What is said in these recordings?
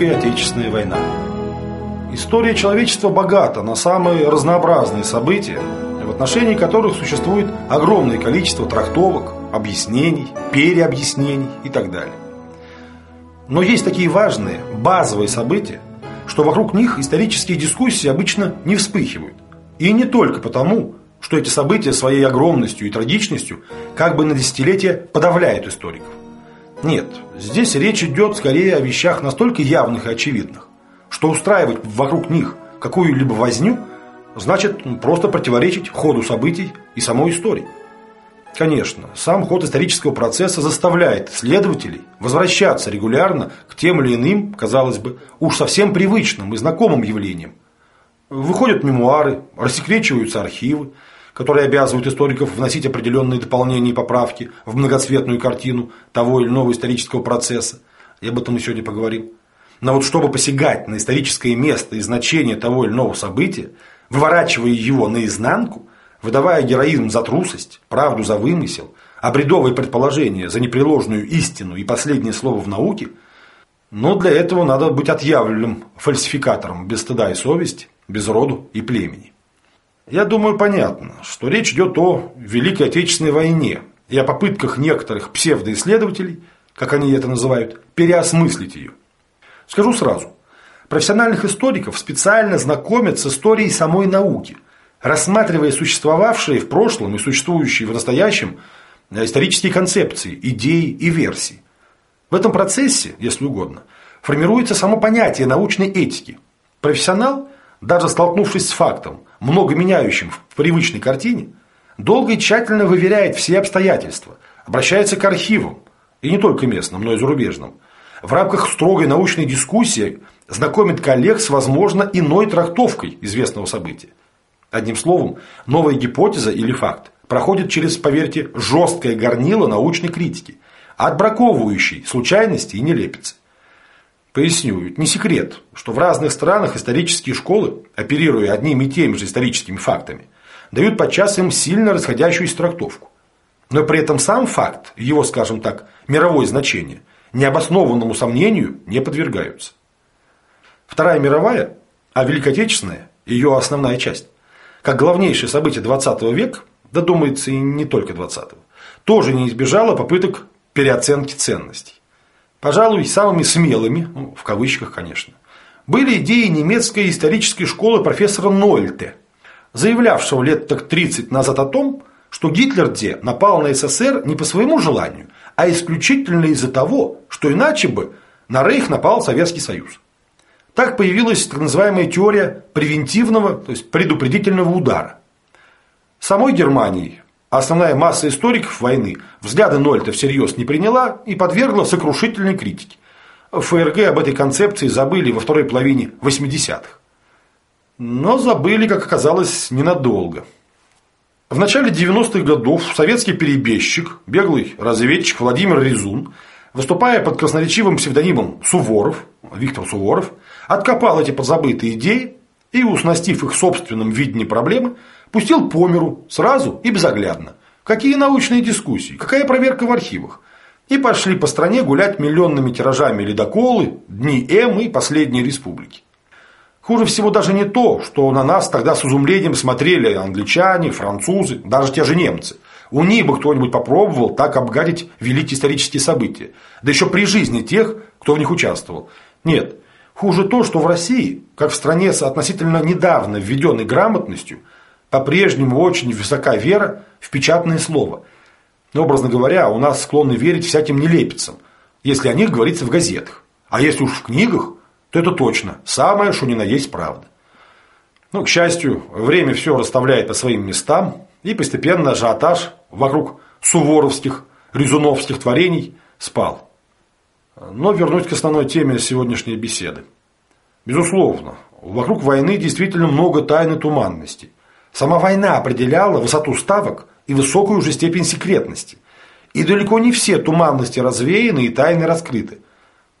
Беседа 34. Великая Отечественная война. История человечества богата на самые разнообразные события, в отношении которых существует огромное количество трактовок, объяснений, переобъяснений и так далее. Но есть такие важные, базовые события, что вокруг них исторические дискуссии обычно не вспыхивают. И не только потому, что эти события своей огромностью и трагичностью как бы на десятилетия подавляют историков. Нет, здесь речь идет скорее о вещах настолько явных и очевидных, что устраивать вокруг них какую-либо возню значит просто противоречить ходу событий и самой истории. Конечно, сам ход исторического процесса заставляет следователей возвращаться регулярно к тем или иным, казалось бы, уж совсем привычным и знакомым явлениям. Выходят мемуары, рассекречиваются архивы, которые обязывают историков вносить определенные дополнения и поправки в многоцветную картину того или иного исторического процесса. И об этом мы сегодня поговорим. Но вот чтобы посягать на историческое место и значение того или иного события, выворачивая его наизнанку, выдавая героизм за трусость, правду за вымысел, а бредовые предположения за непреложную истину и последнее слово в науке, но для этого надо быть отъявленным фальсификатором без стыда и совести, без роду и племени. Я думаю, понятно, что речь идет о Великой Отечественной войне и о попытках некоторых псевдоисследователей, как они это называют, переосмыслить ее. Скажу сразу, профессиональных историков специально знакомят с историей самой науки – рассматривая существовавшие в прошлом и существующие в настоящем э, исторические концепции, идеи и версии. В этом процессе, если угодно, формируется само понятие научной этики. Профессионал, даже столкнувшись с фактом, много меняющим в привычной картине, долго и тщательно выверяет все обстоятельства, обращается к архивам, и не только местным, но и зарубежным. В рамках строгой научной дискуссии знакомит коллег с, возможно, иной трактовкой известного события. Одним словом, новая гипотеза или факт проходит через, поверьте, жесткое горнило научной критики, отбраковывающей случайности и нелепицы. Поясню, не секрет, что в разных странах исторические школы, оперируя одними и теми же историческими фактами, дают подчас им сильно расходящуюся трактовку. Но при этом сам факт, его, скажем так, мировое значение, необоснованному сомнению не подвергаются. Вторая мировая, а Великая Отечественная, ее основная часть, как главнейшее событие 20 века, да думается и не только 20-го, тоже не избежало попыток переоценки ценностей. Пожалуй, самыми смелыми, ну, в кавычках, конечно, были идеи немецкой исторической школы профессора Нольте, заявлявшего лет так 30 назад о том, что Гитлер где напал на СССР не по своему желанию, а исключительно из-за того, что иначе бы на Рейх напал Советский Союз. Так появилась так называемая теория превентивного, то есть предупредительного удара. Самой Германии основная масса историков войны взгляды Нольта всерьез не приняла и подвергла сокрушительной критике. ФРГ об этой концепции забыли во второй половине 80-х. Но забыли, как оказалось, ненадолго. В начале 90-х годов советский перебежчик, беглый разведчик Владимир Резун, выступая под красноречивым псевдонимом Суворов, Виктор Суворов, откопал эти позабытые идеи и, уснастив их собственным видением проблемы, пустил по миру сразу и безоглядно. Какие научные дискуссии, какая проверка в архивах. И пошли по стране гулять миллионными тиражами ледоколы, дни М и последние республики. Хуже всего даже не то, что на нас тогда с изумлением смотрели англичане, французы, даже те же немцы. У них бы кто-нибудь попробовал так обгадить великие исторические события. Да еще при жизни тех, кто в них участвовал. Нет, Хуже то, что в России, как в стране с относительно недавно введенной грамотностью, по-прежнему очень высока вера в печатное слово. Но, образно говоря, у нас склонны верить всяким нелепицам, если о них говорится в газетах. А если уж в книгах, то это точно самое, что ни на есть правда. Но, к счастью, время все расставляет по своим местам, и постепенно ажиотаж вокруг суворовских, резуновских творений спал. Но вернусь к основной теме сегодняшней беседы. Безусловно, вокруг войны действительно много тайны туманности. Сама война определяла высоту ставок и высокую уже степень секретности. И далеко не все туманности развеяны и тайны раскрыты.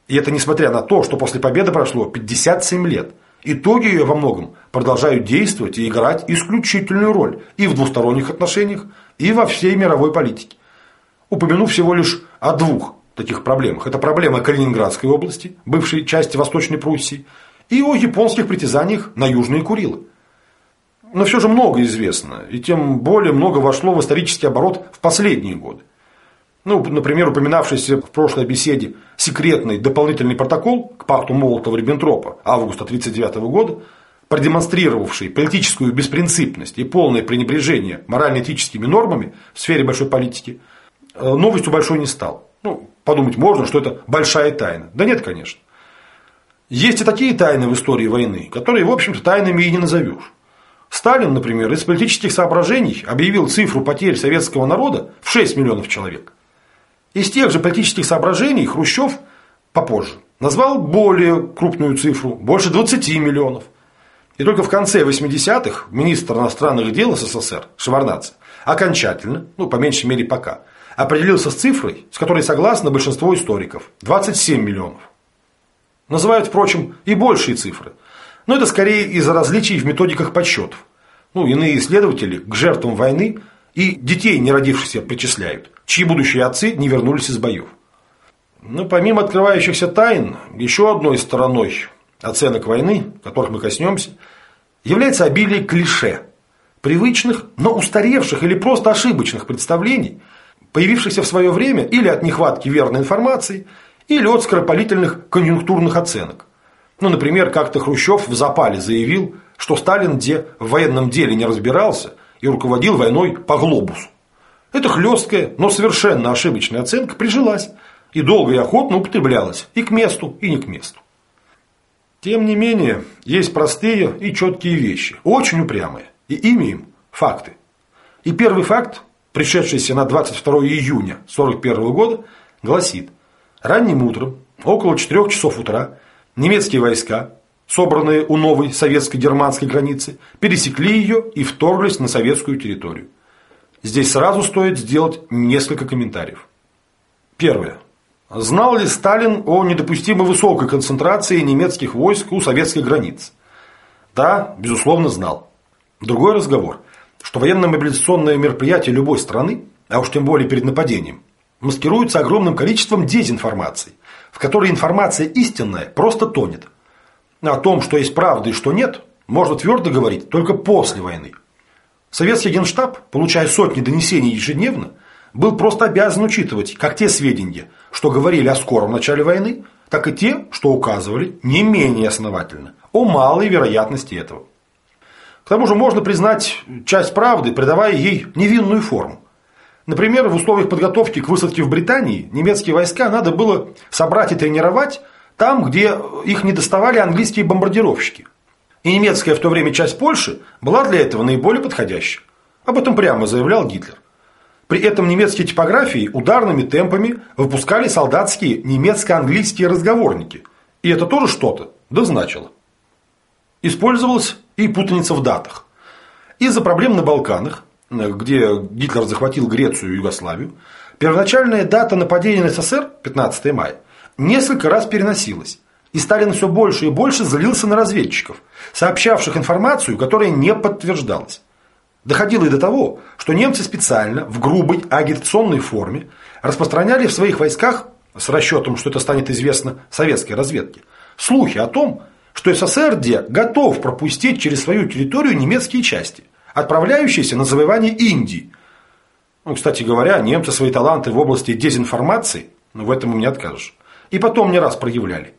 И это несмотря на то, что после победы прошло 57 лет. Итоги ее во многом продолжают действовать и играть исключительную роль и в двусторонних отношениях, и во всей мировой политике. Упомяну всего лишь о двух таких проблемах. Это проблема Калининградской области, бывшей части Восточной Пруссии, и о японских притязаниях на Южные Курилы. Но все же много известно, и тем более много вошло в исторический оборот в последние годы. Ну, например, упоминавшийся в прошлой беседе секретный дополнительный протокол к пакту Молотова-Риббентропа августа 1939 года, продемонстрировавший политическую беспринципность и полное пренебрежение морально-этическими нормами в сфере большой политики, э, новостью большой не стал. Ну, подумать можно, что это большая тайна. Да нет, конечно. Есть и такие тайны в истории войны, которые, в общем-то, тайнами и не назовешь. Сталин, например, из политических соображений объявил цифру потерь советского народа в 6 миллионов человек. Из тех же политических соображений Хрущев попозже назвал более крупную цифру, больше 20 миллионов. И только в конце 80-х министр иностранных дел СССР Шеварнадзе окончательно, ну, по меньшей мере пока, определился с цифрой, с которой согласно большинство историков – 27 миллионов. Называют, впрочем, и большие цифры. Но это скорее из-за различий в методиках подсчетов. Ну, иные исследователи к жертвам войны и детей, не родившихся, причисляют, чьи будущие отцы не вернулись из боев. Но помимо открывающихся тайн, еще одной стороной оценок войны, которых мы коснемся, является обилие клише, привычных, но устаревших или просто ошибочных представлений, появившихся в свое время или от нехватки верной информации, или от скоропалительных конъюнктурных оценок. Ну, например, как-то Хрущев в запале заявил, что Сталин где в военном деле не разбирался и руководил войной по глобусу. Эта хлесткая, но совершенно ошибочная оценка прижилась и долго и охотно употреблялась и к месту, и не к месту. Тем не менее, есть простые и четкие вещи, очень упрямые, и ими им факты. И первый факт пришедшийся на 22 июня 1941 года, гласит, ранним утром, около 4 часов утра, немецкие войска, собранные у новой советско-германской границы, пересекли ее и вторглись на советскую территорию. Здесь сразу стоит сделать несколько комментариев. Первое. Знал ли Сталин о недопустимо высокой концентрации немецких войск у советских границ? Да, безусловно, знал. Другой разговор – что военно-мобилизационное мероприятие любой страны, а уж тем более перед нападением, маскируется огромным количеством дезинформации, в которой информация истинная просто тонет. О том, что есть правда и что нет, можно твердо говорить только после войны. Советский генштаб, получая сотни донесений ежедневно, был просто обязан учитывать как те сведения, что говорили о скором начале войны, так и те, что указывали не менее основательно о малой вероятности этого. К тому же можно признать часть правды, придавая ей невинную форму. Например, в условиях подготовки к высадке в Британии немецкие войска надо было собрать и тренировать там, где их не доставали английские бомбардировщики. И немецкая в то время часть Польши была для этого наиболее подходящей. Об этом прямо заявлял Гитлер. При этом немецкие типографии ударными темпами выпускали солдатские немецко-английские разговорники. И это тоже что-то, да значило. Использовалась и путаница в датах. Из-за проблем на Балканах, где Гитлер захватил Грецию и Югославию, первоначальная дата нападения на СССР, 15 мая, несколько раз переносилась. И Сталин все больше и больше злился на разведчиков, сообщавших информацию, которая не подтверждалась. Доходило и до того, что немцы специально в грубой агитационной форме распространяли в своих войсках, с расчетом, что это станет известно советской разведке, слухи о том, что СССР готов пропустить через свою территорию немецкие части, отправляющиеся на завоевание Индии. Ну, кстати говоря, немцы свои таланты в области дезинформации, ну, в этом им не откажешь, и потом не раз проявляли.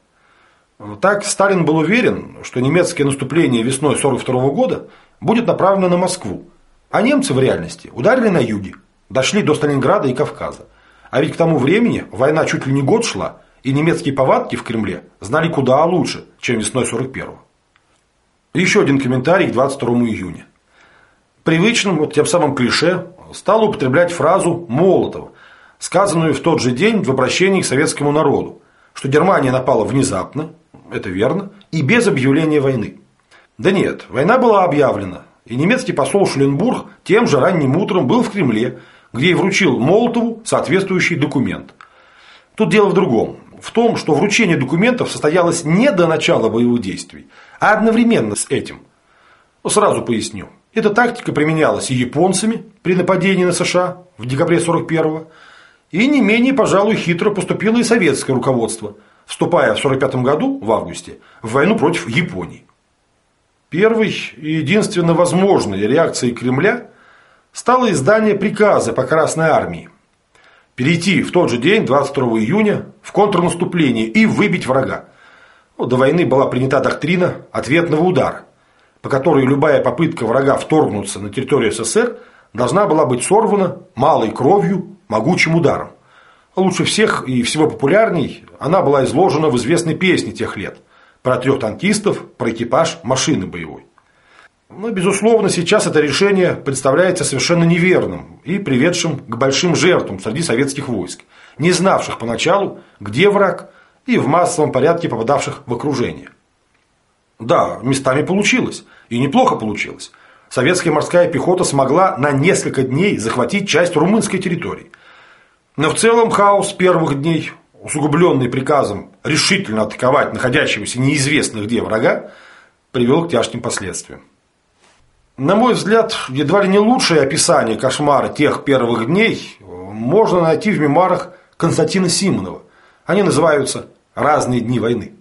Так Сталин был уверен, что немецкое наступление весной 1942 года будет направлено на Москву, а немцы в реальности ударили на юге, дошли до Сталинграда и Кавказа. А ведь к тому времени война чуть ли не год шла, и немецкие повадки в Кремле знали куда лучше, чем весной 41-го. Еще один комментарий к 22 июня. Привычным, вот тем самым клише, стал употреблять фразу Молотова, сказанную в тот же день в обращении к советскому народу, что Германия напала внезапно, это верно, и без объявления войны. Да нет, война была объявлена, и немецкий посол Шуленбург тем же ранним утром был в Кремле, где и вручил Молотову соответствующий документ. Тут дело в другом в том, что вручение документов состоялось не до начала боевых действий, а одновременно с этим. Сразу поясню. Эта тактика применялась и японцами при нападении на США в декабре 41-го, И не менее, пожалуй, хитро поступило и советское руководство, вступая в 1945 году, в августе, в войну против Японии. Первой и единственно возможной реакцией Кремля стало издание приказа по Красной Армии перейти в тот же день, 22 июня, в контрнаступление и выбить врага. До войны была принята доктрина ответного удара, по которой любая попытка врага вторгнуться на территорию СССР должна была быть сорвана малой кровью, могучим ударом. Лучше всех и всего популярней она была изложена в известной песне тех лет про трех танкистов, про экипаж машины боевой. Но, безусловно, сейчас это решение представляется совершенно неверным и приведшим к большим жертвам среди советских войск, не знавших поначалу, где враг, и в массовом порядке попадавших в окружение. Да, местами получилось, и неплохо получилось. Советская морская пехота смогла на несколько дней захватить часть румынской территории. Но в целом хаос первых дней, усугубленный приказом решительно атаковать находящегося неизвестно где врага, привел к тяжким последствиям. На мой взгляд, едва ли не лучшее описание кошмара тех первых дней можно найти в мемуарах Константина Симонова. Они называются «Разные дни войны».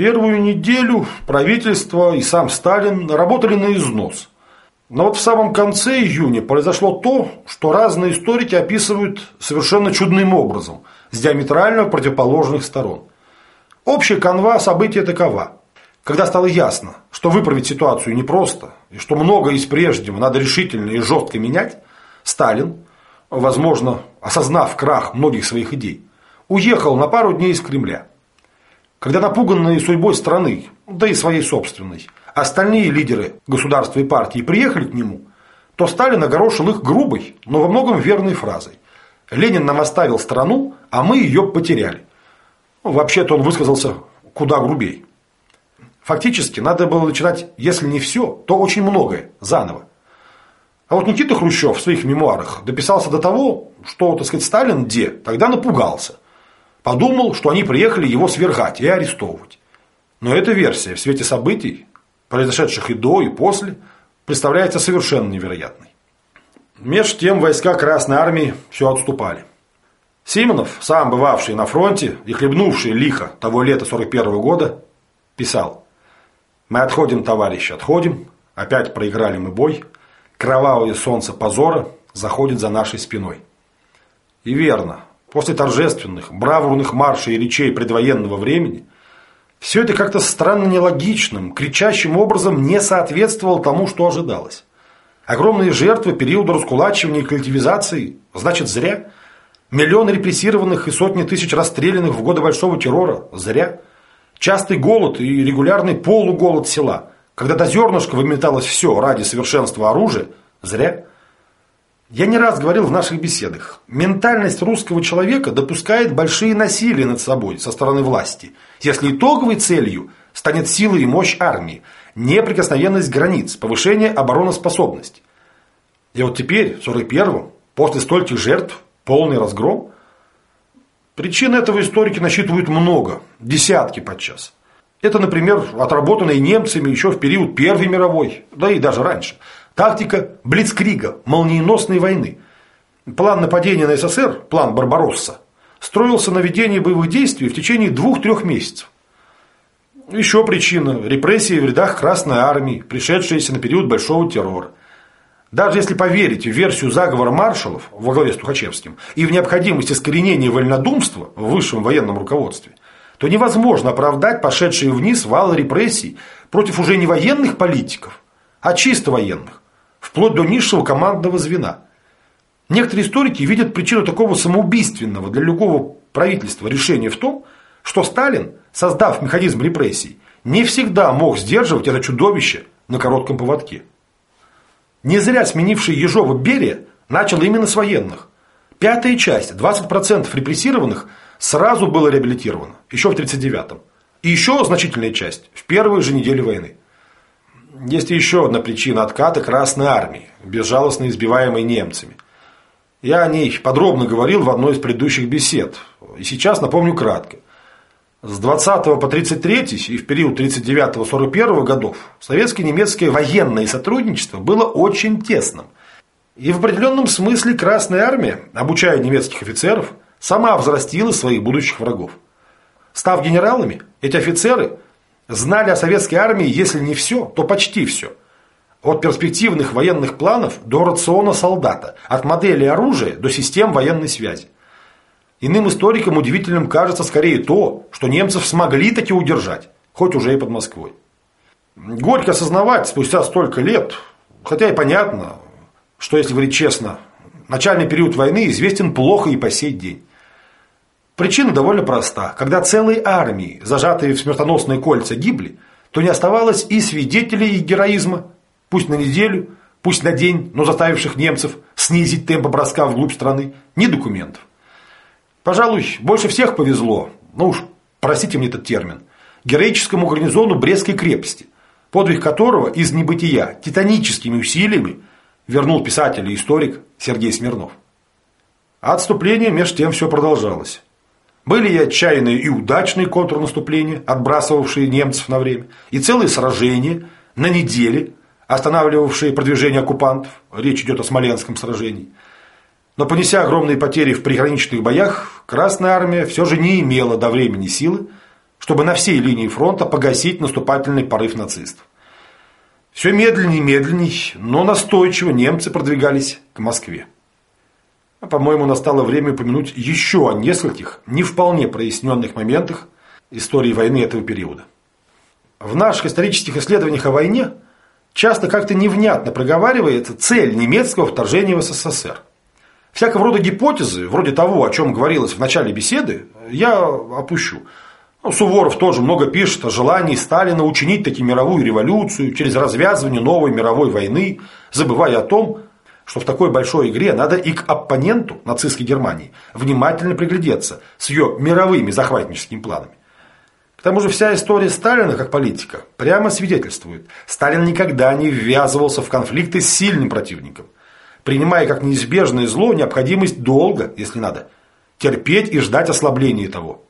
Первую неделю правительство и сам Сталин работали на износ. Но вот в самом конце июня произошло то, что разные историки описывают совершенно чудным образом, с диаметрально противоположных сторон. Общая канва события такова. Когда стало ясно, что выправить ситуацию непросто, и что многое из прежнего надо решительно и жестко менять, Сталин, возможно, осознав крах многих своих идей, уехал на пару дней из Кремля. Когда напуганные судьбой страны, да и своей собственной, остальные лидеры государства и партии приехали к нему, то Сталин огорошил их грубой, но во многом верной фразой. Ленин нам оставил страну, а мы ее потеряли. Ну, вообще-то он высказался куда грубей. Фактически надо было начинать, если не все, то очень многое заново. А вот Никита Хрущев в своих мемуарах дописался до того, что, так сказать, Сталин где тогда напугался. Подумал, что они приехали его свергать и арестовывать. Но эта версия в свете событий, произошедших и до, и после, представляется совершенно невероятной. Меж тем войска Красной Армии все отступали. Симонов, сам бывавший на фронте и хлебнувший лихо того лета 41 -го года, писал мы отходим, товарищи, отходим. Опять проиграли мы бой. Кровавое солнце позора заходит за нашей спиной. И верно, после торжественных, бравурных маршей и речей предвоенного времени, все это как-то странно нелогичным, кричащим образом не соответствовало тому, что ожидалось. Огромные жертвы периода раскулачивания и коллективизации, значит, зря. Миллионы репрессированных и сотни тысяч расстрелянных в годы Большого террора, зря. Частый голод и регулярный полуголод села, когда до зернышка выметалось все ради совершенства оружия, зря. Я не раз говорил в наших беседах, ментальность русского человека допускает большие насилия над собой со стороны власти, если итоговой целью станет сила и мощь армии, неприкосновенность границ, повышение обороноспособности. И вот теперь, в 41-м, после стольких жертв, полный разгром – Причин этого историки насчитывают много, десятки подчас. Это, например, отработанная немцами еще в период Первой мировой, да и даже раньше. Тактика Блицкрига, молниеносной войны. План нападения на СССР, план Барбаросса, строился на ведении боевых действий в течение двух-трех месяцев. Еще причина – репрессии в рядах Красной Армии, пришедшиеся на период Большого террора. Даже если поверить в версию заговора маршалов во главе с Тухачевским и в необходимость искоренения вольнодумства в высшем военном руководстве, то невозможно оправдать пошедшие вниз вал репрессий против уже не военных политиков, а чисто военных, вплоть до низшего командного звена. Некоторые историки видят причину такого самоубийственного для любого правительства решения в том, что Сталин, создав механизм репрессий, не всегда мог сдерживать это чудовище на коротком поводке. Не зря сменивший Ежова Берия начал именно с военных. Пятая часть, 20% репрессированных, сразу было реабилитировано, еще в 1939-м. И еще значительная часть в первые же недели войны. Есть еще одна причина отката Красной Армии, безжалостно избиваемой немцами. Я о ней подробно говорил в одной из предыдущих бесед, и сейчас напомню кратко. С 20 по 33 и в период 39-41 годов советско-немецкое военное сотрудничество было очень тесным. И в определенном смысле Красная Армия, обучая немецких офицеров, сама взрастила своих будущих врагов. Став генералами, эти офицеры знали о советской армии, если не все, то почти все. От перспективных военных планов до рациона солдата, от модели оружия до систем военной связи. Иным историкам удивительным кажется скорее то, что немцев смогли таки удержать, хоть уже и под Москвой. Горько осознавать спустя столько лет, хотя и понятно, что, если говорить честно, начальный период войны известен плохо и по сей день. Причина довольно проста. Когда целые армии, зажатые в смертоносные кольца, гибли, то не оставалось и свидетелей их героизма, пусть на неделю, пусть на день, но заставивших немцев снизить темп броска вглубь страны, ни документов. Пожалуй, больше всех повезло, ну уж простите мне этот термин, героическому гарнизону Брестской крепости, подвиг которого из небытия титаническими усилиями вернул писатель и историк Сергей Смирнов. А отступление меж тем все продолжалось. Были и отчаянные и удачные контрнаступления, отбрасывавшие немцев на время, и целые сражения на неделе, останавливавшие продвижение оккупантов, речь идет о Смоленском сражении – но понеся огромные потери в приграничных боях, Красная Армия все же не имела до времени силы, чтобы на всей линии фронта погасить наступательный порыв нацистов. Все медленнее и медленней, но настойчиво немцы продвигались к Москве. А, по-моему, настало время упомянуть еще о нескольких не вполне проясненных моментах истории войны этого периода. В наших исторических исследованиях о войне часто как-то невнятно проговаривается цель немецкого вторжения в СССР – Всякого рода гипотезы, вроде того, о чем говорилось в начале беседы, я опущу. Ну, Суворов тоже много пишет о желании Сталина учинить таки мировую революцию через развязывание новой мировой войны, забывая о том, что в такой большой игре надо и к оппоненту нацистской Германии внимательно приглядеться с ее мировыми захватническими планами. К тому же вся история Сталина как политика прямо свидетельствует, Сталин никогда не ввязывался в конфликты с сильным противником – принимая как неизбежное зло необходимость долго, если надо, терпеть и ждать ослабления того.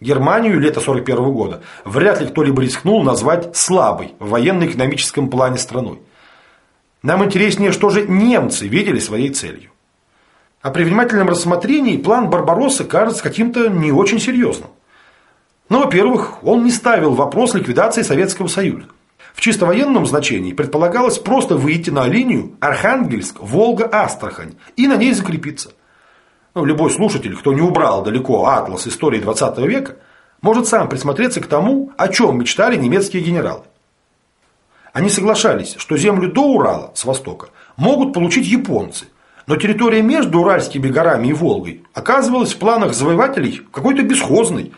Германию лета 1941 года вряд ли кто-либо рискнул назвать слабой в военно-экономическом плане страной. Нам интереснее, что же немцы видели своей целью. А при внимательном рассмотрении план Барбароссы кажется каким-то не очень серьезным. Ну, во-первых, он не ставил вопрос ликвидации Советского Союза. В чисто военном значении предполагалось просто выйти на линию Архангельск-Волга-Астрахань и на ней закрепиться. Ну, любой слушатель, кто не убрал далеко атлас истории 20 века, может сам присмотреться к тому, о чем мечтали немецкие генералы. Они соглашались, что землю до Урала, с востока, могут получить японцы, но территория между Уральскими горами и Волгой оказывалась в планах завоевателей какой-то бесхозной,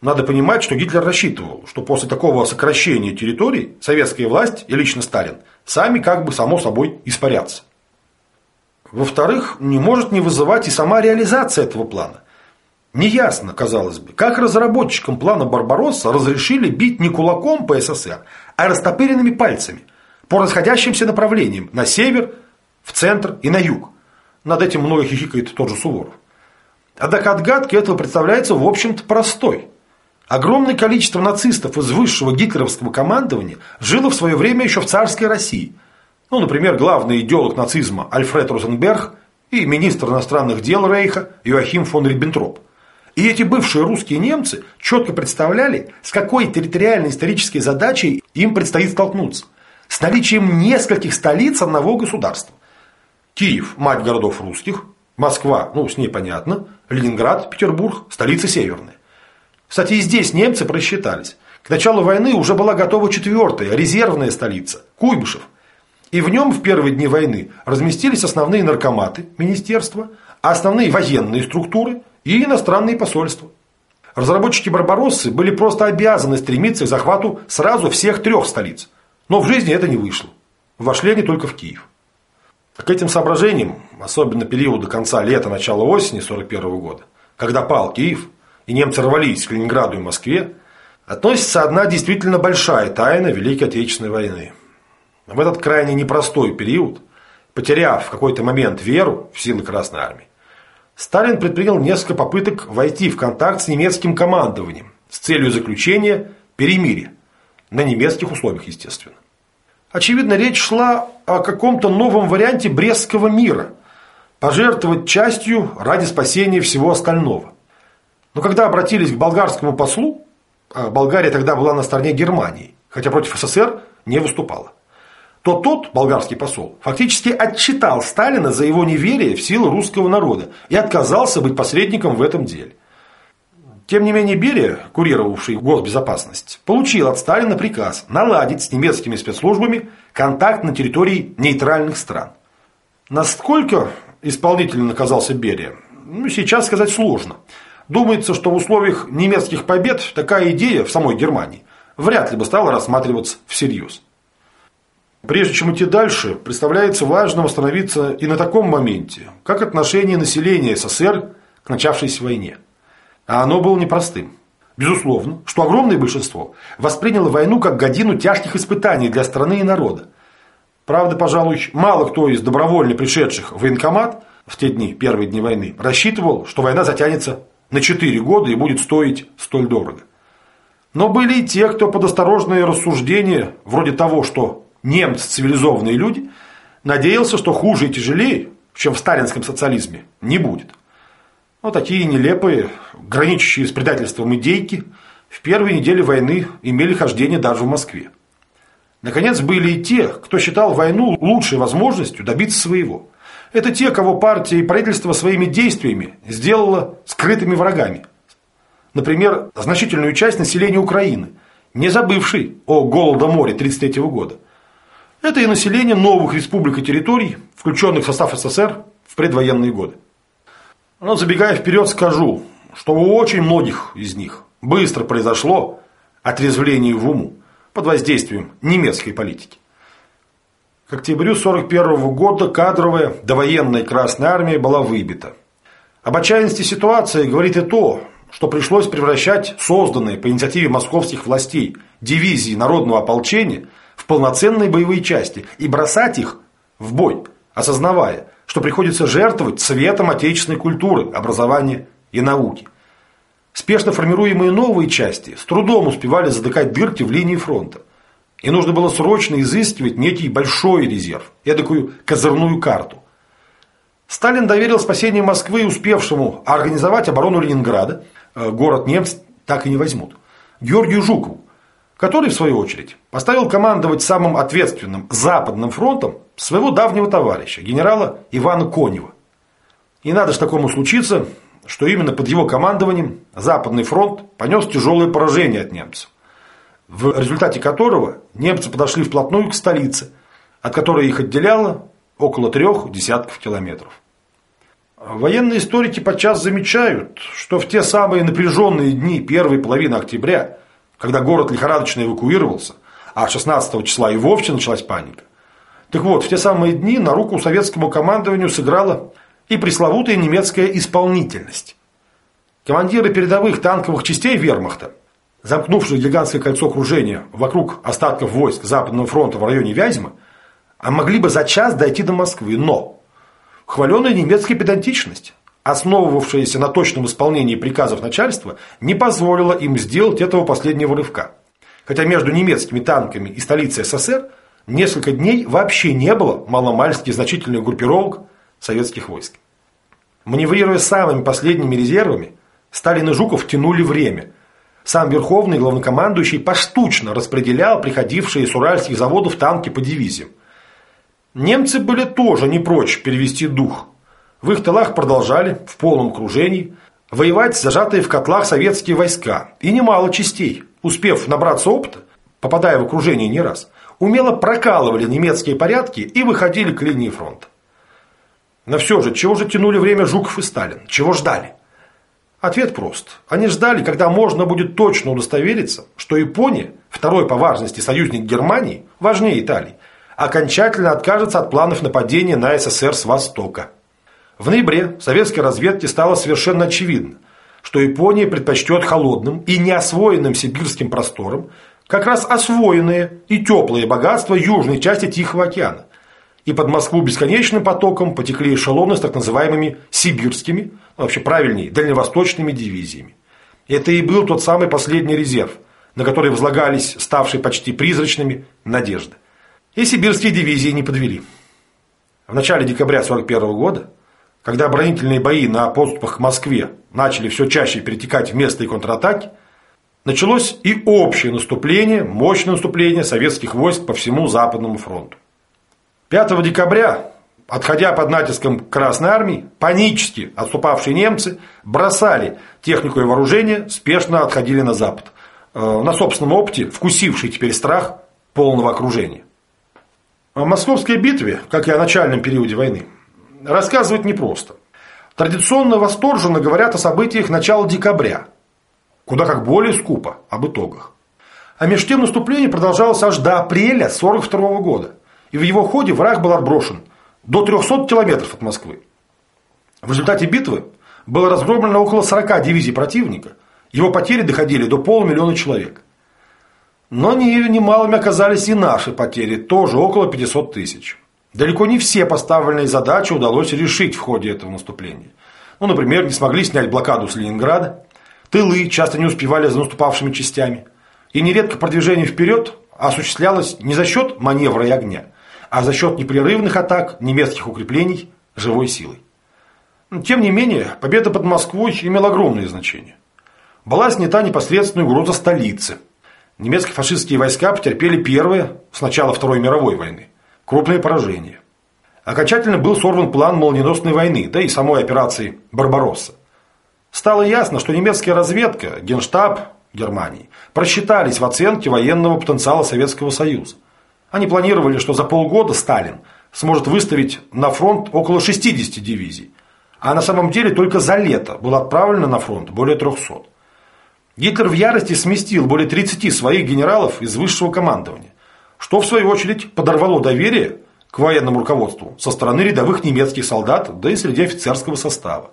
надо понимать, что Гитлер рассчитывал, что после такого сокращения территорий советская власть и лично Сталин сами как бы само собой испарятся. Во-вторых, не может не вызывать и сама реализация этого плана. Неясно, казалось бы, как разработчикам плана Барбаросса разрешили бить не кулаком по СССР, а растопыренными пальцами по расходящимся направлениям на север, в центр и на юг. Над этим много хихикает тот же Суворов. Однако отгадка этого представляется в общем-то простой – Огромное количество нацистов из высшего гитлеровского командования жило в свое время еще в царской России. Ну, например, главный идеолог нацизма Альфред Розенберг и министр иностранных дел Рейха Йоахим фон Риббентроп. И эти бывшие русские немцы четко представляли, с какой территориальной исторической задачей им предстоит столкнуться. С наличием нескольких столиц одного государства. Киев – мать городов русских, Москва, ну, с ней понятно, Ленинград, Петербург – столица северная. Кстати, и здесь немцы просчитались. К началу войны уже была готова четвертая, резервная столица – Куйбышев. И в нем в первые дни войны разместились основные наркоматы министерства, основные военные структуры и иностранные посольства. Разработчики «Барбароссы» были просто обязаны стремиться к захвату сразу всех трех столиц. Но в жизни это не вышло. Вошли они только в Киев. К этим соображениям, особенно периода конца лета, начала осени 1941 года, когда пал Киев, и немцы рвались к Ленинграду и Москве, относится одна действительно большая тайна Великой Отечественной войны. В этот крайне непростой период, потеряв в какой-то момент веру в силы Красной Армии, Сталин предпринял несколько попыток войти в контакт с немецким командованием с целью заключения перемирия, на немецких условиях, естественно. Очевидно, речь шла о каком-то новом варианте Брестского мира. Пожертвовать частью ради спасения всего остального. Но когда обратились к болгарскому послу, а Болгария тогда была на стороне Германии, хотя против СССР не выступала, то тот, болгарский посол, фактически отчитал Сталина за его неверие в силы русского народа и отказался быть посредником в этом деле. Тем не менее, Берия, курировавший госбезопасность, получил от Сталина приказ наладить с немецкими спецслужбами контакт на территории нейтральных стран. Насколько исполнительно оказался Берия, ну, сейчас сказать сложно. Думается, что в условиях немецких побед такая идея в самой Германии вряд ли бы стала рассматриваться всерьез. Прежде чем идти дальше, представляется важным остановиться и на таком моменте, как отношение населения СССР к начавшейся войне. А оно было непростым. Безусловно, что огромное большинство восприняло войну как годину тяжких испытаний для страны и народа. Правда, пожалуй, мало кто из добровольно пришедших в военкомат в те дни, первые дни войны, рассчитывал, что война затянется на 4 года и будет стоить столь дорого. Но были и те, кто под осторожные рассуждения, вроде того, что немцы цивилизованные люди, надеялся, что хуже и тяжелее, чем в сталинском социализме, не будет. Но такие нелепые, граничащие с предательством идейки в первые недели войны имели хождение даже в Москве. Наконец, были и те, кто считал войну лучшей возможностью добиться своего. Это те, кого партия и правительство своими действиями сделало скрытыми врагами. Например, значительную часть населения Украины, не забывшей о Голодоморе 1933 года. Это и население новых республик и территорий, включенных в состав СССР в предвоенные годы. Но забегая вперед, скажу, что у очень многих из них быстро произошло отрезвление в уму под воздействием немецкой политики. К октябрю 1941 года кадровая довоенная Красная Армия была выбита. Об отчаянности ситуации говорит и то, что пришлось превращать созданные по инициативе московских властей дивизии народного ополчения в полноценные боевые части и бросать их в бой, осознавая, что приходится жертвовать цветом отечественной культуры, образования и науки. Спешно формируемые новые части с трудом успевали затыкать дырки в линии фронта. И нужно было срочно изыскивать некий большой резерв, эдакую козырную карту. Сталин доверил спасение Москвы успевшему организовать оборону Ленинграда, э, город немцы так и не возьмут, Георгию Жукову, который, в свою очередь, поставил командовать самым ответственным Западным фронтом своего давнего товарища, генерала Ивана Конева. И надо же такому случиться, что именно под его командованием Западный фронт понес тяжелое поражение от немцев, в результате которого немцы подошли вплотную к столице, от которой их отделяло около трех десятков километров. Военные историки подчас замечают, что в те самые напряженные дни первой половины октября, когда город лихорадочно эвакуировался, а 16 числа и вовсе началась паника, так вот, в те самые дни на руку советскому командованию сыграла и пресловутая немецкая исполнительность. Командиры передовых танковых частей вермахта, замкнувшие гигантское кольцо окружения вокруг остатков войск Западного фронта в районе Вязьмы, а могли бы за час дойти до Москвы, но хваленая немецкая педантичность, основывавшаяся на точном исполнении приказов начальства, не позволила им сделать этого последнего рывка. Хотя между немецкими танками и столицей СССР несколько дней вообще не было маломальски значительных группировок советских войск. Маневрируя самыми последними резервами, Сталин и Жуков тянули время. Сам Верховный главнокомандующий поштучно распределял приходившие с уральских заводов танки по дивизиям. Немцы были тоже не прочь перевести дух. В их тылах продолжали, в полном окружении, воевать зажатые в котлах советские войска. И немало частей, успев набраться опыта, попадая в окружение не раз, умело прокалывали немецкие порядки и выходили к линии фронта. Но все же, чего же тянули время Жуков и Сталин? Чего ждали? Ответ прост. Они ждали, когда можно будет точно удостовериться, что Япония, второй по важности союзник Германии, важнее Италии, окончательно откажется от планов нападения на СССР с Востока. В ноябре советской разведке стало совершенно очевидно, что Япония предпочтет холодным и неосвоенным сибирским просторам как раз освоенные и теплые богатства южной части Тихого океана. И под Москву бесконечным потоком потекли эшелоны с так называемыми сибирскими, ну, вообще правильнее, дальневосточными дивизиями. Это и был тот самый последний резерв, на который возлагались ставшие почти призрачными надежды. И сибирские дивизии не подвели. В начале декабря 1941 года, когда оборонительные бои на подступах к Москве начали все чаще перетекать в местные контратаки, началось и общее наступление, мощное наступление советских войск по всему Западному фронту. 5 декабря, отходя под натиском Красной Армии, панически отступавшие немцы бросали технику и вооружение, спешно отходили на Запад. Э, на собственном опыте вкусивший теперь страх полного окружения. О Московской битве, как и о начальном периоде войны, рассказывать непросто. Традиционно восторженно говорят о событиях начала декабря, куда как более скупо об итогах. А меж тем наступление продолжалось аж до апреля 1942 года и в его ходе враг был отброшен до 300 километров от Москвы. В результате битвы было разгромлено около 40 дивизий противника, его потери доходили до полумиллиона человек. Но не, немалыми оказались и наши потери, тоже около 500 тысяч. Далеко не все поставленные задачи удалось решить в ходе этого наступления. Ну, например, не смогли снять блокаду с Ленинграда, тылы часто не успевали за наступавшими частями, и нередко продвижение вперед осуществлялось не за счет маневра и огня, а за счет непрерывных атак немецких укреплений живой силой. Тем не менее, победа под Москвой имела огромное значение. Была снята непосредственная угроза столицы. Немецкие фашистские войска потерпели первые, с начала Второй мировой войны, крупные поражения. Окончательно был сорван план молниеносной войны, да и самой операции «Барбаросса». Стало ясно, что немецкая разведка, генштаб Германии, просчитались в оценке военного потенциала Советского Союза. Они планировали, что за полгода Сталин сможет выставить на фронт около 60 дивизий, а на самом деле только за лето было отправлено на фронт более 300. Гитлер в ярости сместил более 30 своих генералов из высшего командования, что в свою очередь подорвало доверие к военному руководству со стороны рядовых немецких солдат, да и среди офицерского состава.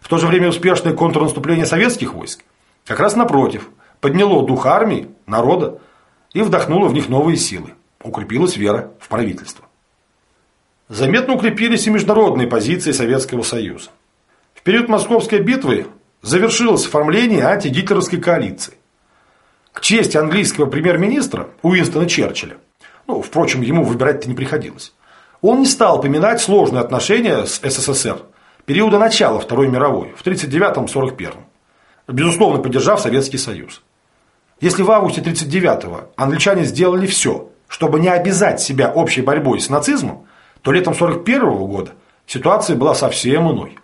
В то же время успешное контрнаступление советских войск как раз напротив подняло дух армии, народа и вдохнуло в них новые силы укрепилась вера в правительство. Заметно укрепились и международные позиции Советского Союза. В период Московской битвы завершилось оформление антигитлеровской коалиции. К чести английского премьер-министра Уинстона Черчилля, ну, впрочем, ему выбирать-то не приходилось, он не стал поминать сложные отношения с СССР периода начала Второй мировой, в 1939-1941, безусловно, поддержав Советский Союз. Если в августе 1939-го англичане сделали все, чтобы не обязать себя общей борьбой с нацизмом, то летом 1941 года ситуация была совсем иной.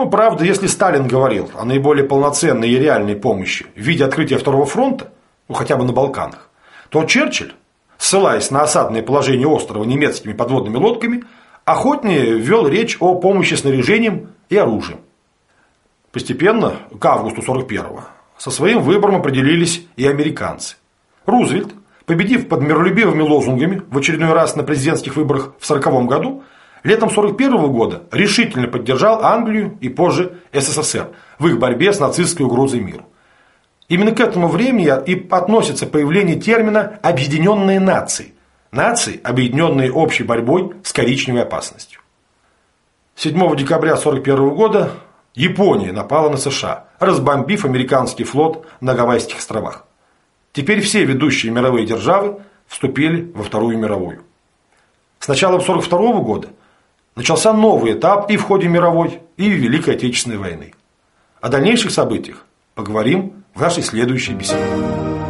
Ну, правда, если Сталин говорил о наиболее полноценной и реальной помощи в виде открытия Второго фронта, ну хотя бы на Балканах, то Черчилль, ссылаясь на осадное положение острова немецкими подводными лодками, охотнее ввел речь о помощи снаряжением и оружием. Постепенно, к августу 41-го, со своим выбором определились и американцы. Рузвельт, победив под миролюбивыми лозунгами в очередной раз на президентских выборах в 1940 году, летом 1941 года решительно поддержал Англию и позже СССР в их борьбе с нацистской угрозой миру. Именно к этому времени и относится появление термина «объединенные нации». Нации, объединенные общей борьбой с коричневой опасностью. 7 декабря 1941 года Япония напала на США, разбомбив американский флот на Гавайских островах. Теперь все ведущие мировые державы вступили во Вторую мировую. С началом 1942 года начался новый этап и в ходе мировой, и Великой Отечественной войны. О дальнейших событиях поговорим в нашей следующей беседе.